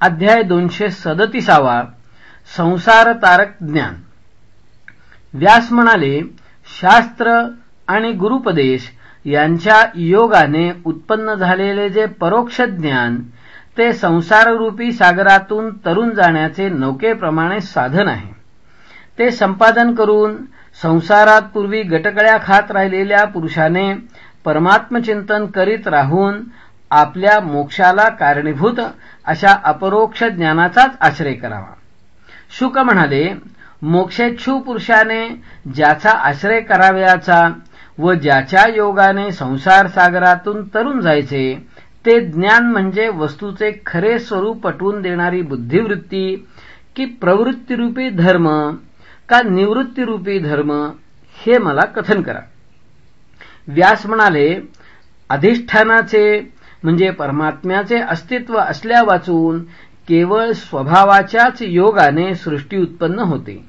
अध्याय दोनशे सदतीसावा संसार तारक ज्ञान. व्यास म्हणाले शास्त्र आणि गुरुपदेश यांच्या योगाने उत्पन्न झालेले जे परोक्ष ज्ञान ते संसाररूपी सागरातून तरुण जाण्याचे नौकेप्रमाणे साधन आहे. ते संपादन करून संसारात पूर्वी गटकळ्या खात राहिलेल्या पुरुषाने परमात्मचिंतन करीत राहून आपल्या मोक्षाला कारणीभूत अशा अपरोक्ष ज्ञानाचाच आश्रय करावा. शुक म्हणाले मोक्षेच्छू पुरुषाने ज्याचा आश्रय करावयाचा व ज्याच्या योगाने संसार सागरातून तरुण जायचे ते ज्ञान म्हणजे वस्तूचे खरे स्वरूप पटवून देणारी बुद्धिवृत्ती की प्रवृत्तीरूपी धर्म का निवृत्तीरूपी धर्म हे मला कथन करा. व्यास म्हणाले अधिष्ठानाचे म्हणजे परमात्म्याचे अस्तित्व असल्या वाचून केवळ स्वभावाच्याच योगाने सृष्टी उत्पन्न होते.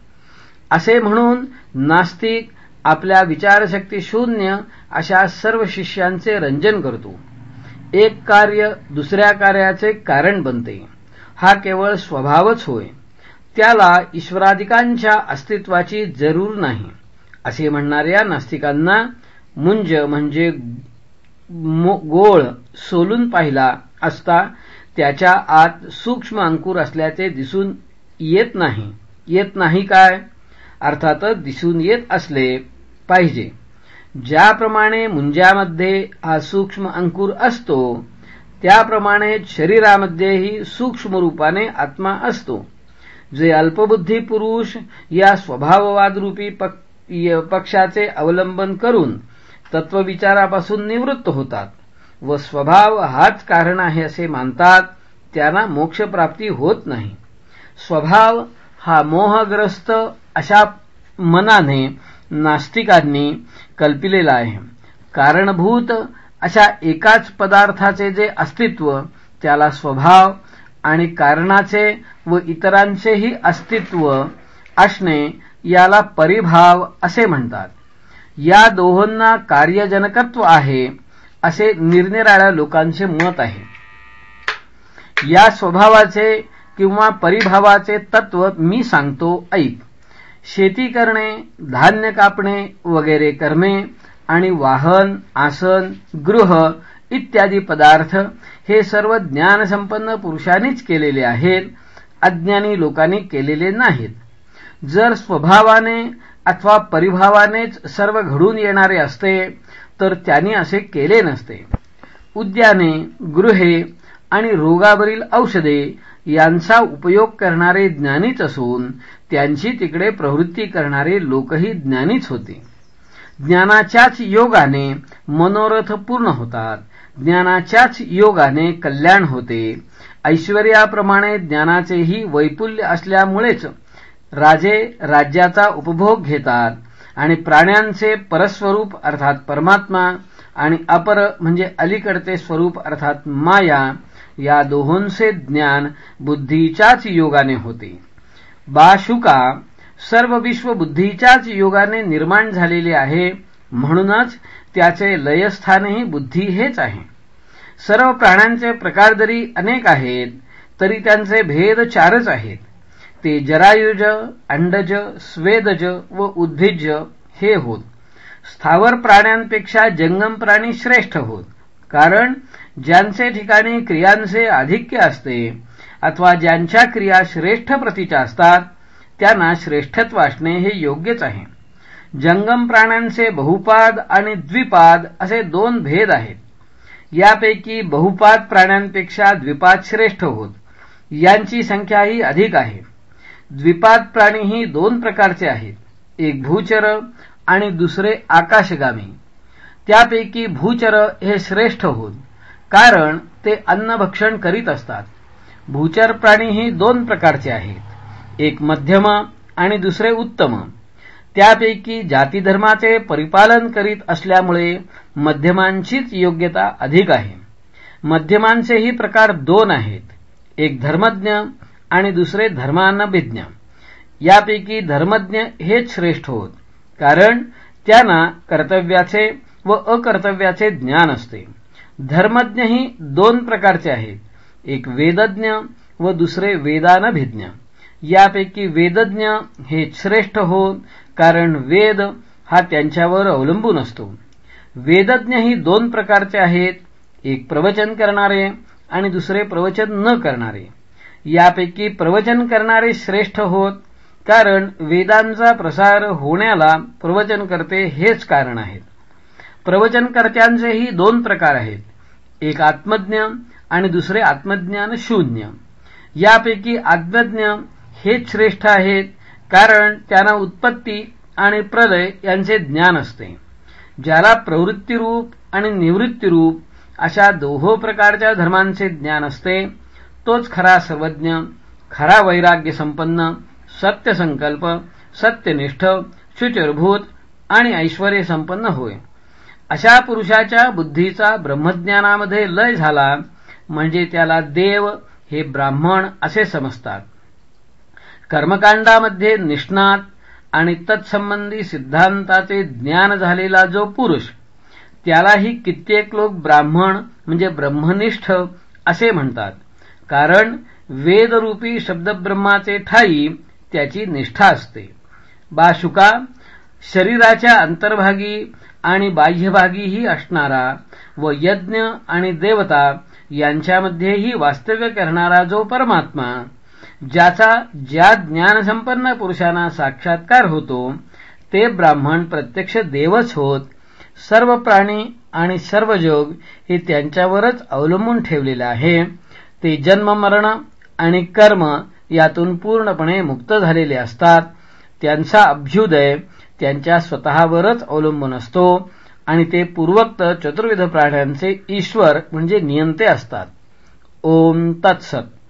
असे म्हणून नास्तिक आपल्या विचारशक्ती शून्य अशा सर्व शिष्यांचे रंजन करतो. एक कार्य दुसऱ्या कार्याचे कारण बनते. हा केवळ स्वभावच होय. त्याला ईश्वराधिकांच्या अस्तित्वाची जरूर नाही. असे म्हणणाऱ्या नास्तिकांना मुंज म्हणजे गोळ सोलून पाहिला असता त्याच्या आत सूक्ष्म अंकुर असल्याचे दिसून येत नाही. येत नाही काय? अर्थातच दिसून येत असले पाहिजे. ज्याप्रमाणे मुंज्यामध्ये हा सूक्ष्म अंकुर असतो त्याप्रमाणे शरीरामध्येही सूक्ष्म रूपाने आत्मा असतो. जे अल्पबुद्धी पुरुष या स्वभाववादरूपी पक्षाचे अवलंबन करून तत्वविचारापासून निवृत्त होतात व स्वभाव हाच कारण आहे असे मानतात त्यांना मोक्षप्राप्ती होत नाही. स्वभाव हा मोहग्रस्त अशा मनाने नास्तिकांनी कल्पिलेला आहे. कारणभूत अशा एकाच पदार्थाचे जे अस्तित्व त्याला स्वभाव आणि कारणाचे व इतरांचेही अस्तित्व असणे याला परिभाव असे म्हणतात. या दोहोंना कार्यजनकत्व आहे असे निरनिराळ्या लोकांचे मत आहे. या स्वभावाचे किंवा परिभावाचे तत्व मी सांगतो ऐक. शेती करणे धान्य कापणे वगैरे करणे आणि वाहन आसन गृह इत्यादी पदार्थ हे सर्व ज्ञानसंपन्न पुरुषांनीच केलेले आहेत अज्ञानी लोकांनी केलेले नाहीत. जर स्वभावाने अथवा परिभावानेच सर्व घडून येणारे असते तर त्यांनी असे केले नसते. उद्याने गृहे आणि रोगावरील औषधे यांचा उपयोग करणारे ज्ञानीच असून त्यांची तिकडे प्रवृत्ती करणारे लोकही ज्ञानीच होते. ज्ञानाच्याच योगाने मनोरथ पूर्ण होतात ज्ञानाच्याच योगाने कल्याण होते. ऐश्वर्याप्रमाणे ज्ञानाचेही वैपुल्य असल्यामुळेच राजे राज्याचा उपभोग घेतात आणि प्राण्यांचे परस्वरूप अर्थात परमात्मा आणि अपर म्हणजे अलीकडचे स्वरूप अर्थात माया या दोहोंचे ज्ञान बुद्धीच्याच योगाने होते. बाशुका सर्व विश्व बुद्धीच्याच योगाने निर्माण झालेले आहे म्हणूनच त्याचे लयस्थानही बुद्धी हेच आहे. सर्व प्राण्यांचे प्रकार जरी अनेक आहेत तरी त्यांचे भेद चारच आहेत. ते जरायुज अंडज स्वेदज व उद्भिज हे होत. स्थावर प्राण्यांपेक्षा जंगम प्राणी श्रेष्ठ होत. कारण ज्यांचे ठिकाणी क्रियांचे आधिक्य असते अथवा ज्यांच्या क्रिया श्रेष्ठ प्रतीच्या असतात त्यांना श्रेष्ठत्व असणे हे योग्यच आहे. जंगम प्राण्यांचे बहुपाद आणि द्विपाद असे दोन भेद आहेत. यापैकी बहुपाद प्राण्यांपेक्षा द्विपाद श्रेष्ठ होत. यांची संख्याही अधिक आहे. द्विपाद प्राणीही दोन प्रकारचे आहेत. एक भूचर आणि दुसरे आकाशगामी. त्यापैकी भूचर हे श्रेष्ठ होत कारण ते अन्नभक्षण करीत असतात. भूचर प्राणीही दोन प्रकारचे आहेत. एक मध्यम आणि दुसरे उत्तम. त्यापैकी जातीधर्माचे परिपालन करीत असल्यामुळे मध्यमांचीच योग्यता अधिक आहे. मध्यमांचेही प्रकार दोन आहेत. एक धर्मज्ञ आणि दुसरे धर्मानभिज्ञ यापैकी धर्मज्ञ हेच श्रेष्ठ होत कारण त्यांना कर्तव्याचे व अकर्तव्याचे ज्ञान असते. धर्मज्ञ ही दोन प्रकारचे आहेत एक वेदज्ञ व दुसरे वेदानभिज्ञ यापैकी वेदज्ञ हे श्रेष्ठ होत कारण वेद हा त्यांच्यावर अवलंबून असतो. वेदज्ञ ही दोन प्रकारचे आहेत एक प्रवचन करणारे आणि दुसरे प्रवचन न करणारे. यापैकी प्रवचन करणारे श्रेष्ठ होत कारण वेदांचा प्रसार होण्याला प्रवचन करते हेच कारण आहेत. प्रवचनकर्त्यांचेही दोन प्रकार आहेत एक आत्मज्ञ आणि दुसरे आत्मज्ञान शून्य. यापैकी आत्मज्ञ हेच श्रेष्ठ आहेत कारण त्यांना उत्पत्ती आणि प्रलय यांचे ज्ञान असते. ज्याला प्रवृत्तीरूप आणि निवृत्तीरूप अशा दोहो प्रकारच्या धर्मांचे ज्ञान असते तोच खरा सर्वज्ञ खरा वैराग्य संपन्न सत्यसंकल्प सत्यनिष्ठ शुचिरभूत आणि ऐश्वर संपन्न होय. अशा पुरुषाच्या बुद्धीचा ब्रह्मज्ञानामध्ये लय झाला म्हणजे त्याला देव हे ब्राह्मण असे समजतात. कर्मकांडामध्ये निष्णात आणि तत्संबंधी सिद्धांताचे ज्ञान झालेला जो पुरुष त्यालाही कित्येक लोक ब्राह्मण म्हणजे ब्रह्मनिष्ठ असे म्हणतात. कारण वेदरूपी शब्दब्रह्माचे ठाई त्याची निष्ठा असते. बाशुका शरीराच्या अंतर्भागी आणि बाह्यभागीही असणारा व यज्ञ आणि देवता यांच्यामध्येही वास्तव्य करणारा जो परमात्मा ज्याचा ज्या ज्ञानसंपन्न पुरुषांना साक्षात्कार होतो ते ब्राह्मण प्रत्यक्ष देवच होत सर्व प्राणी आणि सर्व जोग हे त्यांच्यावरच अवलंबून ठेवलेलं आहे. ते जन्म मरण आणि कर्म यातून पूर्णपणे मुक्त झालेले असतात. त्यांचा अभ्युदय त्यांच्या स्वतःवरच अवलंबून असतो आणि ते पूर्वक्त चतुर्विध प्राण्यांचे ईश्वर म्हणजे नियंते असतात. ओम तत्सत.